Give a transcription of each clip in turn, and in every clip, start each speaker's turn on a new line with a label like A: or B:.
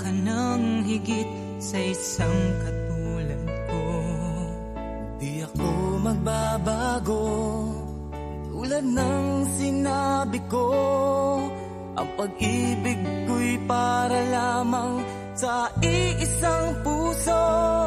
A: ka ng higit sa isang katulad ko.
B: Di ako magbabago Tulad ng sinabi ko. Ang pag-ibig ko'y para lamang sa iisang puso.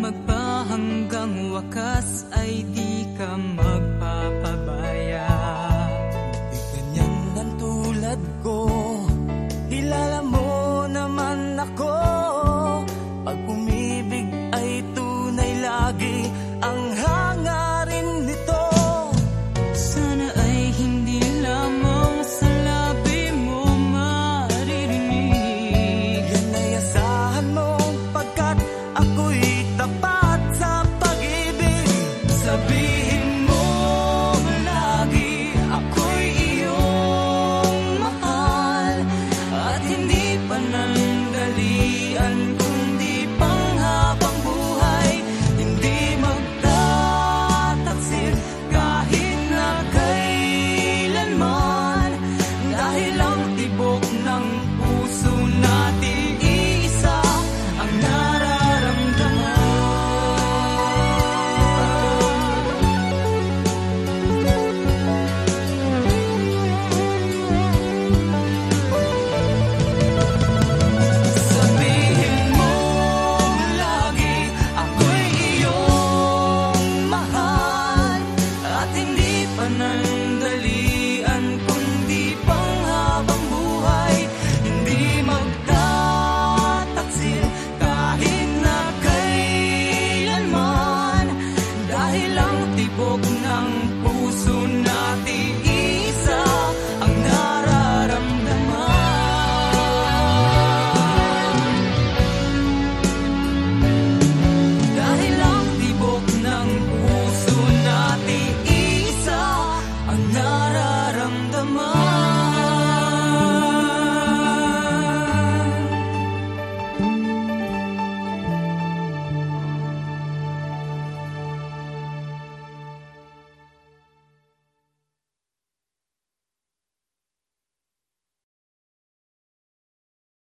A: Magpahanggang wakas ay di ka
B: mag